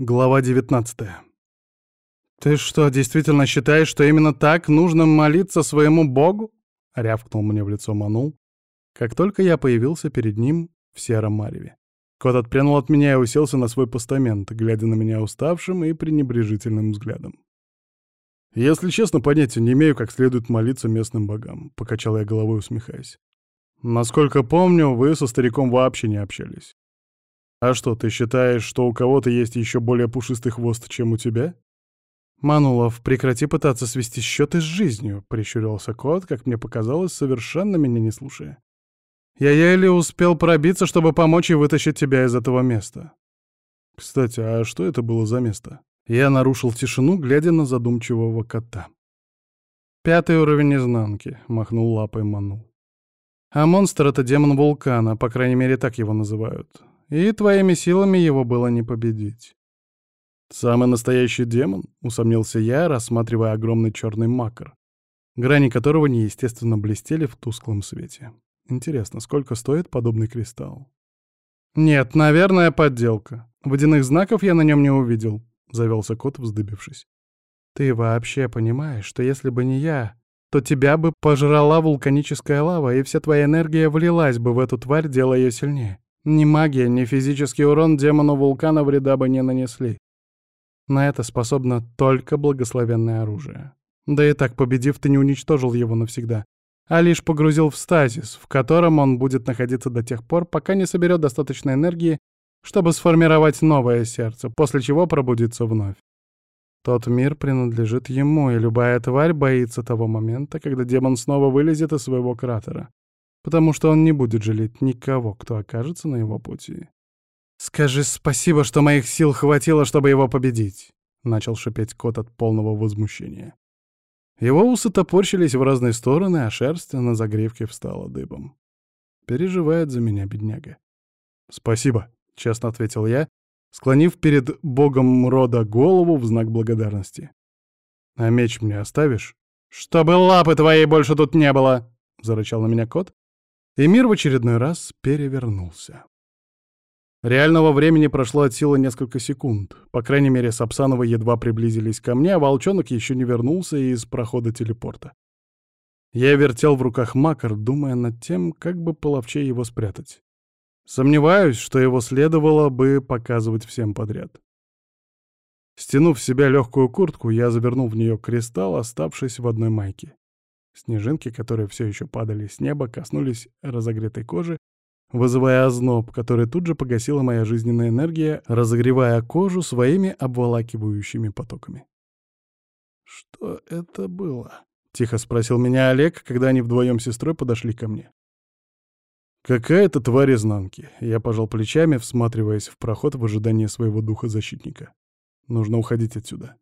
Глава 19 «Ты что, действительно считаешь, что именно так нужно молиться своему богу?» — рявкнул мне в лицо Манул, как только я появился перед ним в сером мареве. Кот отпрянул от меня и уселся на свой постамент, глядя на меня уставшим и пренебрежительным взглядом. «Если честно, понятия не имею, как следует молиться местным богам», — покачал я головой, усмехаясь. «Насколько помню, вы со стариком вообще не общались. «А что, ты считаешь, что у кого-то есть еще более пушистый хвост, чем у тебя?» «Манулов, прекрати пытаться свести счеты с жизнью», — прищурился кот, как мне показалось, совершенно меня не слушая. «Я еле успел пробиться, чтобы помочь и вытащить тебя из этого места». «Кстати, а что это было за место?» Я нарушил тишину, глядя на задумчивого кота. «Пятый уровень изнанки», — махнул лапой Манул. «А монстр — это демон вулкана, по крайней мере, так его называют и твоими силами его было не победить. «Самый настоящий демон?» — усомнился я, рассматривая огромный черный макар, грани которого неестественно блестели в тусклом свете. Интересно, сколько стоит подобный кристалл? «Нет, наверное, подделка. Водяных знаков я на нем не увидел», — завелся кот, вздыбившись. «Ты вообще понимаешь, что если бы не я, то тебя бы пожрала вулканическая лава, и вся твоя энергия влилась бы в эту тварь, делая ее сильнее?» Ни магия, ни физический урон демону вулкана вреда бы не нанесли. На это способно только благословенное оружие. Да и так, победив, ты не уничтожил его навсегда, а лишь погрузил в стазис, в котором он будет находиться до тех пор, пока не соберет достаточно энергии, чтобы сформировать новое сердце, после чего пробудиться вновь. Тот мир принадлежит ему, и любая тварь боится того момента, когда демон снова вылезет из своего кратера потому что он не будет жалеть никого, кто окажется на его пути. «Скажи спасибо, что моих сил хватило, чтобы его победить», — начал шипеть кот от полного возмущения. Его усы топорщились в разные стороны, а шерсть на загривке встала дыбом. Переживает за меня бедняга. «Спасибо», — честно ответил я, склонив перед богом рода голову в знак благодарности. «А меч мне оставишь?» «Чтобы лапы твоей больше тут не было!» — зарычал на меня кот, и мир в очередной раз перевернулся. Реального времени прошло от силы несколько секунд. По крайней мере, Сапсановы едва приблизились ко мне, а волчонок еще не вернулся из прохода телепорта. Я вертел в руках макар, думая над тем, как бы половче его спрятать. Сомневаюсь, что его следовало бы показывать всем подряд. Стянув в себя легкую куртку, я завернул в нее кристалл, оставшись в одной майке. Снежинки, которые все еще падали с неба, коснулись разогретой кожи, вызывая озноб, который тут же погасила моя жизненная энергия, разогревая кожу своими обволакивающими потоками. «Что это было?» — тихо спросил меня Олег, когда они вдвоем с сестрой подошли ко мне. «Какая-то тварь изнанки», — я пожал плечами, всматриваясь в проход в ожидании своего духа-защитника. «Нужно уходить отсюда.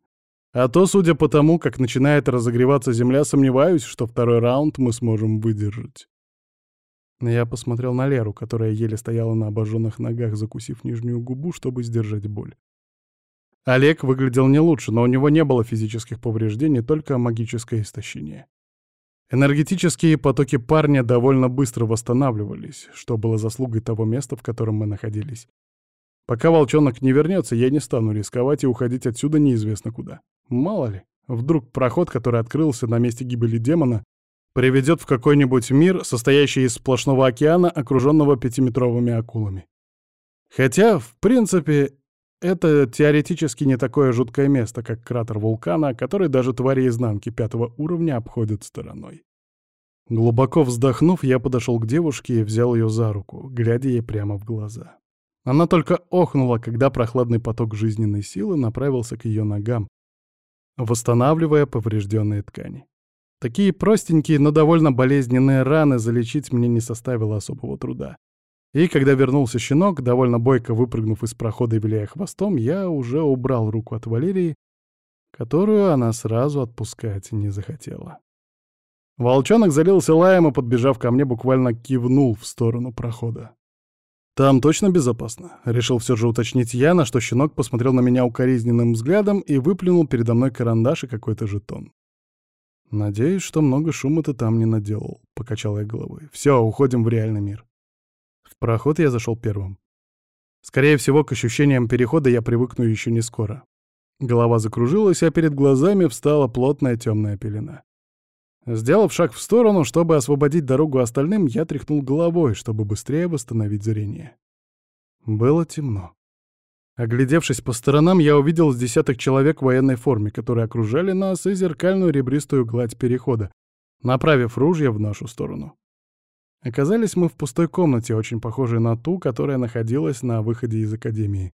А то, судя по тому, как начинает разогреваться земля, сомневаюсь, что второй раунд мы сможем выдержать. Я посмотрел на Леру, которая еле стояла на обожженных ногах, закусив нижнюю губу, чтобы сдержать боль. Олег выглядел не лучше, но у него не было физических повреждений, только магическое истощение. Энергетические потоки парня довольно быстро восстанавливались, что было заслугой того места, в котором мы находились. Пока волчонок не вернется, я не стану рисковать и уходить отсюда неизвестно куда. Мало ли, вдруг проход, который открылся на месте гибели демона, приведет в какой-нибудь мир, состоящий из сплошного океана, окруженного пятиметровыми акулами. Хотя, в принципе, это теоретически не такое жуткое место, как кратер вулкана, который даже твари изнанки пятого уровня обходят стороной. Глубоко вздохнув, я подошел к девушке и взял ее за руку, глядя ей прямо в глаза. Она только охнула, когда прохладный поток жизненной силы направился к ее ногам, восстанавливая поврежденные ткани. Такие простенькие, но довольно болезненные раны залечить мне не составило особого труда. И когда вернулся щенок, довольно бойко выпрыгнув из прохода и виляя хвостом, я уже убрал руку от Валерии, которую она сразу отпускать не захотела. Волчонок залился лаем и, подбежав ко мне, буквально кивнул в сторону прохода. «Там точно безопасно?» — решил все же уточнить я, на что щенок посмотрел на меня укоризненным взглядом и выплюнул передо мной карандаш и какой-то жетон. «Надеюсь, что много шума ты там не наделал», — покачал я головой. «Все, уходим в реальный мир». В проход я зашел первым. Скорее всего, к ощущениям перехода я привыкну еще не скоро. Голова закружилась, а перед глазами встала плотная темная пелена. Сделав шаг в сторону, чтобы освободить дорогу остальным, я тряхнул головой, чтобы быстрее восстановить зрение. Было темно. Оглядевшись по сторонам, я увидел с десяток человек в военной форме, которые окружали нас и зеркальную ребристую гладь перехода, направив ружья в нашу сторону. Оказались мы в пустой комнате, очень похожей на ту, которая находилась на выходе из академии.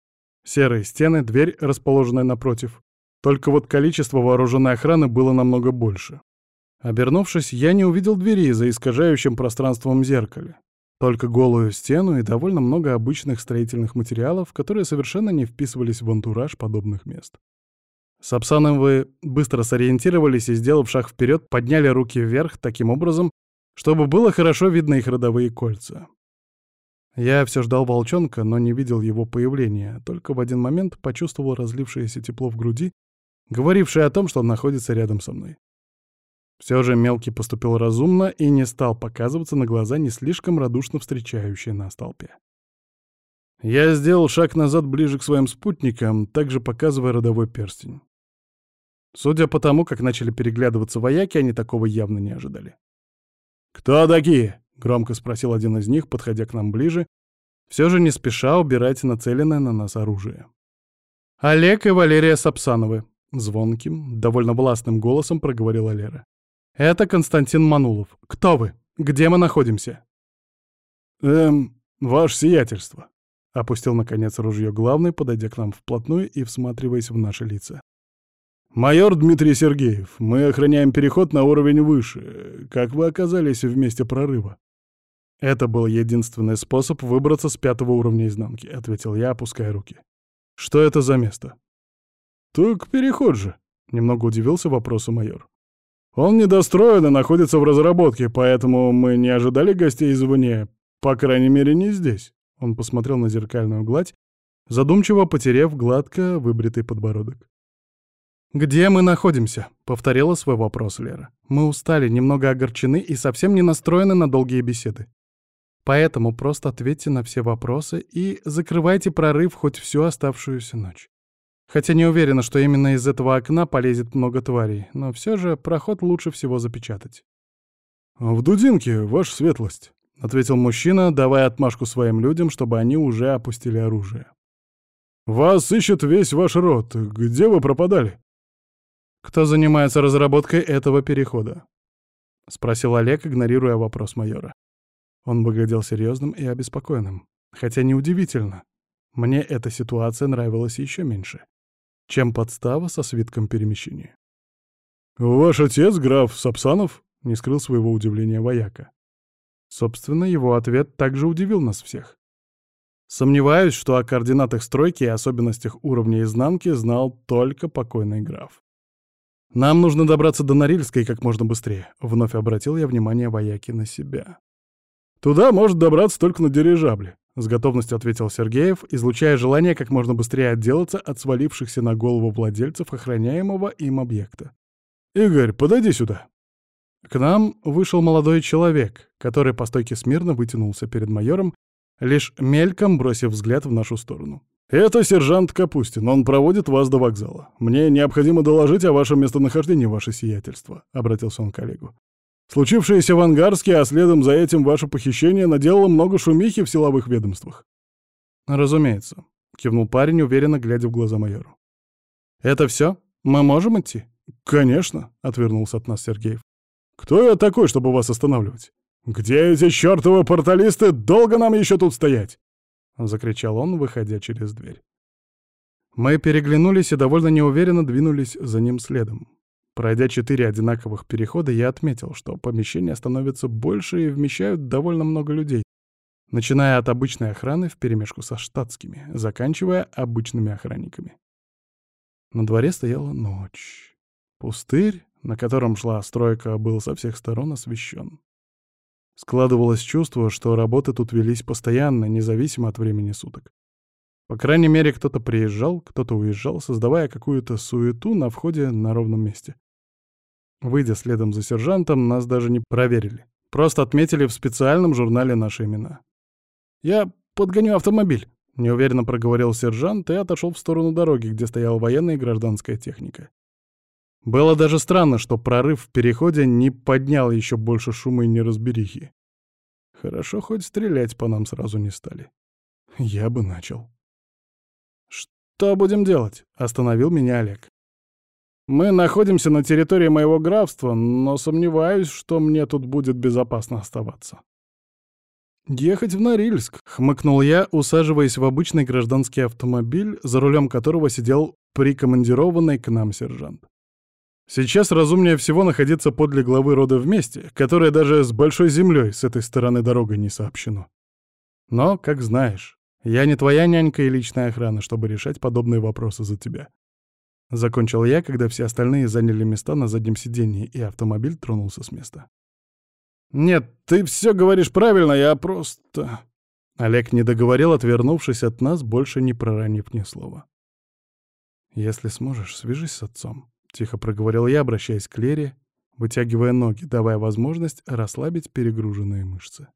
Серые стены, дверь, расположенная напротив. Только вот количество вооруженной охраны было намного больше. Обернувшись, я не увидел двери за искажающим пространством зеркале. Только голую стену и довольно много обычных строительных материалов, которые совершенно не вписывались в антураж подобных мест. Сапсановы быстро сориентировались и, сделав шаг вперед, подняли руки вверх таким образом, чтобы было хорошо видно их родовые кольца. Я все ждал волчонка, но не видел его появления, только в один момент почувствовал разлившееся тепло в груди, говорившее о том, что он находится рядом со мной. Все же мелкий поступил разумно и не стал показываться на глаза не слишком радушно встречающие нас толпе. Я сделал шаг назад ближе к своим спутникам, также показывая родовой перстень. Судя по тому, как начали переглядываться вояки, они такого явно не ожидали. «Кто такие?» — громко спросил один из них, подходя к нам ближе, все же не спеша убирать нацеленное на нас оружие. «Олег и Валерия Сапсановы», — звонким, довольно властным голосом проговорила Лера. «Это Константин Манулов. Кто вы? Где мы находимся?» «Эм, ваше сиятельство», — опустил, наконец, ружье главный, подойдя к нам вплотную и всматриваясь в наши лица. «Майор Дмитрий Сергеев, мы охраняем переход на уровень выше. Как вы оказались в месте прорыва?» «Это был единственный способ выбраться с пятого уровня изнанки», — ответил я, опуская руки. «Что это за место?» «Так переход же», — немного удивился вопросу майор. «Он недостроен и находится в разработке, поэтому мы не ожидали гостей извне, по крайней мере, не здесь». Он посмотрел на зеркальную гладь, задумчиво потеряв гладко выбритый подбородок. «Где мы находимся?» — повторила свой вопрос Лера. «Мы устали, немного огорчены и совсем не настроены на долгие беседы. Поэтому просто ответьте на все вопросы и закрывайте прорыв хоть всю оставшуюся ночь. Хотя не уверена, что именно из этого окна полезет много тварей, но все же проход лучше всего запечатать». «В Дудинке, ваша светлость», — ответил мужчина, давая отмашку своим людям, чтобы они уже опустили оружие. «Вас ищет весь ваш род. Где вы пропадали?» «Кто занимается разработкой этого перехода?» — спросил Олег, игнорируя вопрос майора. Он выглядел серьезным и обеспокоенным. Хотя неудивительно. Мне эта ситуация нравилась еще меньше, чем подстава со свитком перемещения. «Ваш отец, граф Сапсанов?» — не скрыл своего удивления вояка. Собственно, его ответ также удивил нас всех. Сомневаюсь, что о координатах стройки и особенностях уровня изнанки знал только покойный граф. «Нам нужно добраться до Норильской как можно быстрее», — вновь обратил я внимание вояки на себя. «Туда может добраться только на дирижабле», — с готовностью ответил Сергеев, излучая желание как можно быстрее отделаться от свалившихся на голову владельцев охраняемого им объекта. «Игорь, подойди сюда». К нам вышел молодой человек, который по стойке смирно вытянулся перед майором, лишь мельком бросив взгляд в нашу сторону. «Это сержант Капустин. Он проводит вас до вокзала. Мне необходимо доложить о вашем местонахождении, ваше сиятельство», — обратился он к коллегу. «Случившееся в Ангарске, а следом за этим ваше похищение наделало много шумихи в силовых ведомствах». «Разумеется», — кивнул парень, уверенно глядя в глаза майору. «Это все? Мы можем идти?» «Конечно», — отвернулся от нас Сергеев. «Кто я такой, чтобы вас останавливать? Где эти чертовы порталисты? Долго нам еще тут стоять?» — закричал он, выходя через дверь. Мы переглянулись и довольно неуверенно двинулись за ним следом. Пройдя четыре одинаковых перехода, я отметил, что помещения становятся больше и вмещают довольно много людей, начиная от обычной охраны вперемешку со штатскими, заканчивая обычными охранниками. На дворе стояла ночь. Пустырь, на котором шла стройка, был со всех сторон освещен. Складывалось чувство, что работы тут велись постоянно, независимо от времени суток. По крайней мере, кто-то приезжал, кто-то уезжал, создавая какую-то суету на входе на ровном месте. Выйдя следом за сержантом, нас даже не проверили. Просто отметили в специальном журнале наши имена. «Я подгоню автомобиль», — Неуверенно проговорил сержант и отошел в сторону дороги, где стояла военная и гражданская техника. Было даже странно, что прорыв в переходе не поднял еще больше шума и неразберихи. Хорошо, хоть стрелять по нам сразу не стали. Я бы начал. «Что будем делать?» — остановил меня Олег. «Мы находимся на территории моего графства, но сомневаюсь, что мне тут будет безопасно оставаться». «Ехать в Норильск», — хмыкнул я, усаживаясь в обычный гражданский автомобиль, за рулем которого сидел прикомандированный к нам сержант. Сейчас разумнее всего находиться подле главы рода вместе, которая даже с большой землей с этой стороны дорогой не сообщено. Но, как знаешь, я не твоя нянька и личная охрана, чтобы решать подобные вопросы за тебя. Закончил я, когда все остальные заняли места на заднем сиденье, и автомобиль тронулся с места. «Нет, ты все говоришь правильно, я просто...» Олег не договорил, отвернувшись от нас, больше не проронив ни слова. «Если сможешь, свяжись с отцом», — тихо проговорил я, обращаясь к Лере, вытягивая ноги, давая возможность расслабить перегруженные мышцы.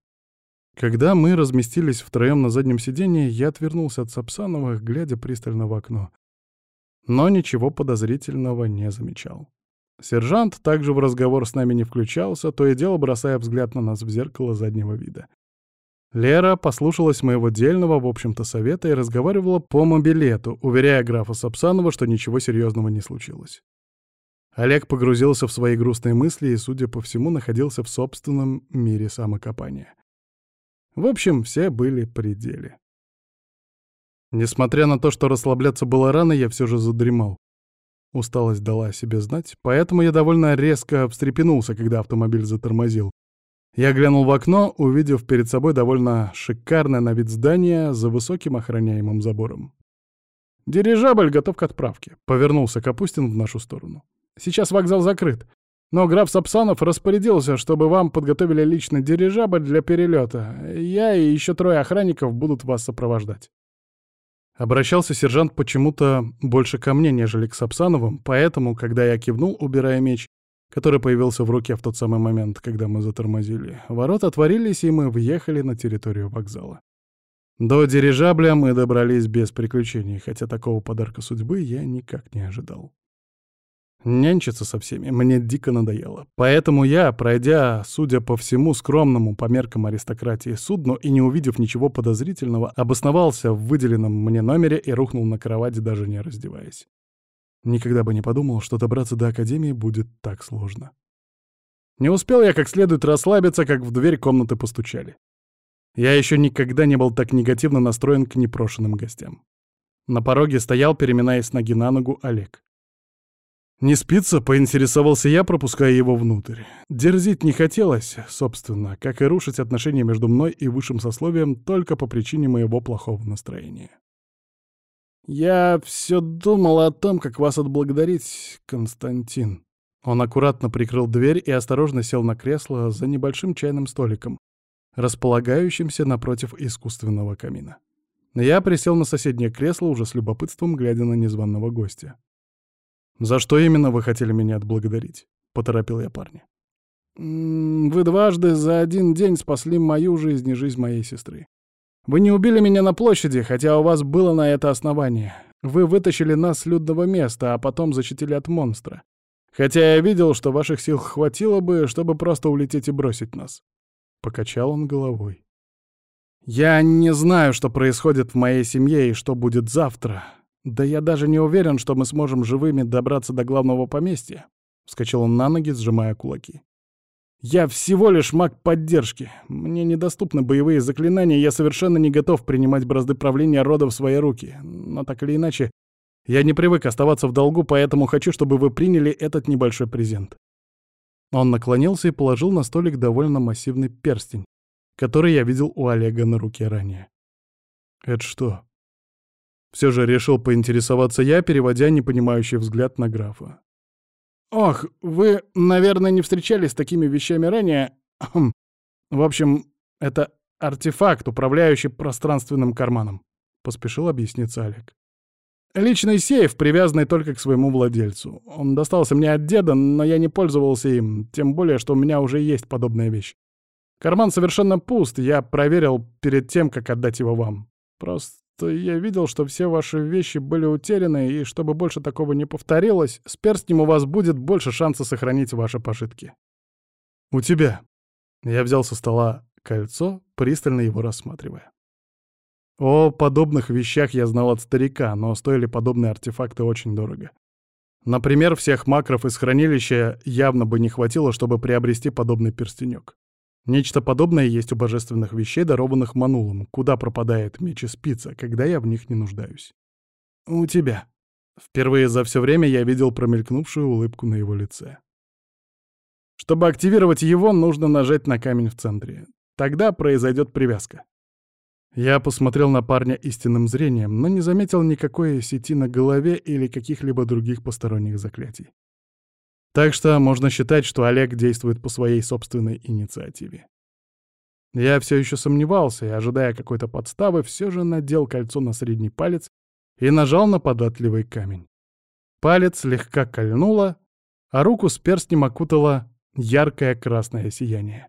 Когда мы разместились втроем на заднем сиденье, я отвернулся от Сапсановых, глядя пристально в окно. Но ничего подозрительного не замечал. Сержант также в разговор с нами не включался, то и дело бросая взгляд на нас в зеркало заднего вида. Лера послушалась моего дельного, в общем-то, совета и разговаривала по мобилету, уверяя графа Сапсанова, что ничего серьезного не случилось. Олег погрузился в свои грустные мысли и, судя по всему, находился в собственном мире самокопания. В общем, все были при деле. Несмотря на то, что расслабляться было рано, я все же задремал. Усталость дала о себе знать, поэтому я довольно резко встрепенулся, когда автомобиль затормозил. Я глянул в окно, увидев перед собой довольно шикарное на вид здание за высоким охраняемым забором. «Дирижабль готов к отправке», — повернулся Капустин в нашу сторону. «Сейчас вокзал закрыт, но граф Сапсанов распорядился, чтобы вам подготовили лично дирижабль для перелета. Я и еще трое охранников будут вас сопровождать». Обращался сержант почему-то больше ко мне, нежели к Сапсановым, поэтому, когда я кивнул, убирая меч, который появился в руке в тот самый момент, когда мы затормозили, ворота отворились, и мы въехали на территорию вокзала. До дирижабля мы добрались без приключений, хотя такого подарка судьбы я никак не ожидал. Нянчиться со всеми мне дико надоело. Поэтому я, пройдя, судя по всему, скромному по меркам аристократии судну и не увидев ничего подозрительного, обосновался в выделенном мне номере и рухнул на кровать, даже не раздеваясь. Никогда бы не подумал, что добраться до Академии будет так сложно. Не успел я как следует расслабиться, как в дверь комнаты постучали. Я еще никогда не был так негативно настроен к непрошенным гостям. На пороге стоял, переминаясь ноги на ногу, Олег. «Не спится?» — поинтересовался я, пропуская его внутрь. Дерзить не хотелось, собственно, как и рушить отношения между мной и высшим сословием только по причине моего плохого настроения. «Я все думал о том, как вас отблагодарить, Константин». Он аккуратно прикрыл дверь и осторожно сел на кресло за небольшим чайным столиком, располагающимся напротив искусственного камина. Я присел на соседнее кресло, уже с любопытством глядя на незваного гостя. «За что именно вы хотели меня отблагодарить?» — поторопил я парня. «Вы дважды за один день спасли мою жизнь и жизнь моей сестры. Вы не убили меня на площади, хотя у вас было на это основание. Вы вытащили нас с людного места, а потом защитили от монстра. Хотя я видел, что ваших сил хватило бы, чтобы просто улететь и бросить нас». Покачал он головой. «Я не знаю, что происходит в моей семье и что будет завтра, «Да я даже не уверен, что мы сможем живыми добраться до главного поместья», — вскочил он на ноги, сжимая кулаки. «Я всего лишь маг поддержки. Мне недоступны боевые заклинания, я совершенно не готов принимать бразды правления рода в свои руки. Но так или иначе, я не привык оставаться в долгу, поэтому хочу, чтобы вы приняли этот небольшой презент». Он наклонился и положил на столик довольно массивный перстень, который я видел у Олега на руке ранее. «Это что?» Все же решил поинтересоваться я, переводя непонимающий взгляд на графа. «Ох, вы, наверное, не встречались с такими вещами ранее. Хм. В общем, это артефакт, управляющий пространственным карманом», — поспешил объясниться Олег. «Личный сейф, привязанный только к своему владельцу. Он достался мне от деда, но я не пользовался им, тем более, что у меня уже есть подобная вещь. Карман совершенно пуст, я проверил перед тем, как отдать его вам. Просто что я видел, что все ваши вещи были утеряны, и чтобы больше такого не повторилось, с перстнем у вас будет больше шанса сохранить ваши пожитки. У тебя. Я взял со стола кольцо, пристально его рассматривая. О подобных вещах я знал от старика, но стоили подобные артефакты очень дорого. Например, всех макров из хранилища явно бы не хватило, чтобы приобрести подобный перстенек. Нечто подобное есть у божественных вещей, дарованных Манулом, куда пропадает меч и спица, когда я в них не нуждаюсь. У тебя. Впервые за все время я видел промелькнувшую улыбку на его лице. Чтобы активировать его, нужно нажать на камень в центре. Тогда произойдет привязка. Я посмотрел на парня истинным зрением, но не заметил никакой сети на голове или каких-либо других посторонних заклятий. Так что можно считать, что Олег действует по своей собственной инициативе. Я все еще сомневался и, ожидая какой-то подставы, все же надел кольцо на средний палец и нажал на податливый камень. Палец слегка кольнуло, а руку с перстнем окутало яркое красное сияние.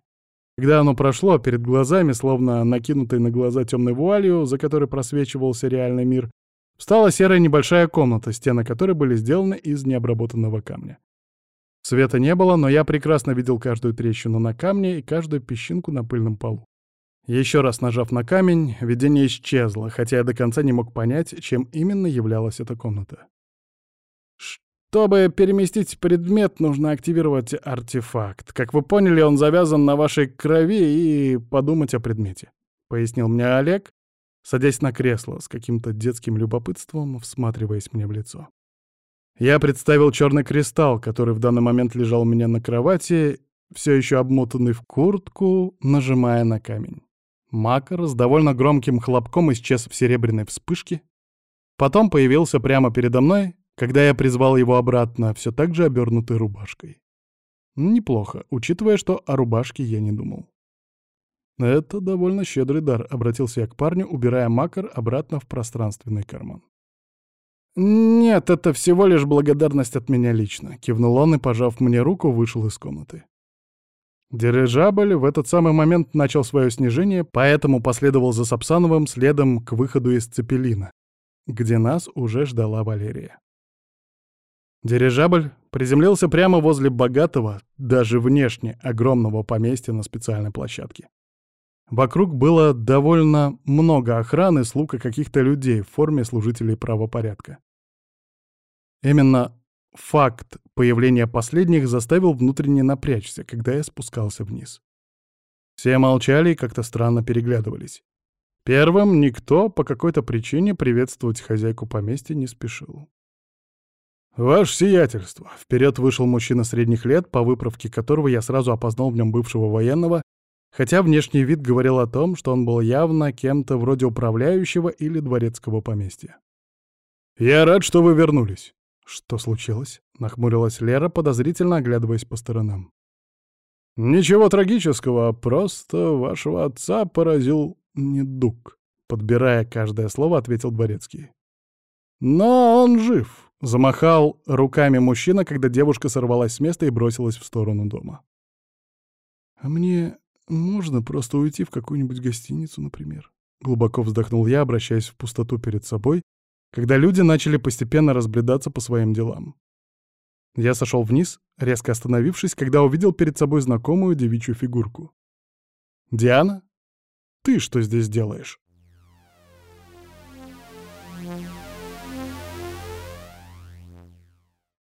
Когда оно прошло, перед глазами, словно накинутой на глаза темной вуалью, за которой просвечивался реальный мир, встала серая небольшая комната, стены которой были сделаны из необработанного камня. Света не было, но я прекрасно видел каждую трещину на камне и каждую песчинку на пыльном полу. Еще раз нажав на камень, видение исчезло, хотя я до конца не мог понять, чем именно являлась эта комната. Чтобы переместить предмет, нужно активировать артефакт. Как вы поняли, он завязан на вашей крови и подумать о предмете», — пояснил мне Олег, садясь на кресло с каким-то детским любопытством, всматриваясь мне в лицо. Я представил черный кристалл, который в данный момент лежал у меня на кровати, все еще обмотанный в куртку, нажимая на камень. Макар с довольно громким хлопком исчез в серебряной вспышке. Потом появился прямо передо мной, когда я призвал его обратно, все так же обернутой рубашкой. Неплохо, учитывая, что о рубашке я не думал. «Это довольно щедрый дар», — обратился я к парню, убирая макар обратно в пространственный карман. «Нет, это всего лишь благодарность от меня лично», — кивнул он и, пожав мне руку, вышел из комнаты. Дирижабль в этот самый момент начал свое снижение, поэтому последовал за Сапсановым следом к выходу из Цепелина, где нас уже ждала Валерия. Дирижабль приземлился прямо возле богатого, даже внешне, огромного поместья на специальной площадке. Вокруг было довольно много охраны, слуг и каких-то людей в форме служителей правопорядка. Именно факт появления последних заставил внутренне напрячься, когда я спускался вниз. Все молчали и как-то странно переглядывались. Первым никто по какой-то причине приветствовать хозяйку поместья не спешил. «Ваше сиятельство!» — вперед вышел мужчина средних лет, по выправке которого я сразу опознал в нем бывшего военного, хотя внешний вид говорил о том, что он был явно кем-то вроде управляющего или дворецкого поместья. «Я рад, что вы вернулись». «Что случилось?» — нахмурилась Лера, подозрительно оглядываясь по сторонам. «Ничего трагического, просто вашего отца поразил недуг», — подбирая каждое слово, ответил дворецкий. «Но он жив. Замахал руками мужчина, когда девушка сорвалась с места и бросилась в сторону дома. «А мне можно просто уйти в какую-нибудь гостиницу, например?» Глубоко вздохнул я, обращаясь в пустоту перед собой, когда люди начали постепенно разбредаться по своим делам. Я сошел вниз, резко остановившись, когда увидел перед собой знакомую девичью фигурку. «Диана? Ты что здесь делаешь?»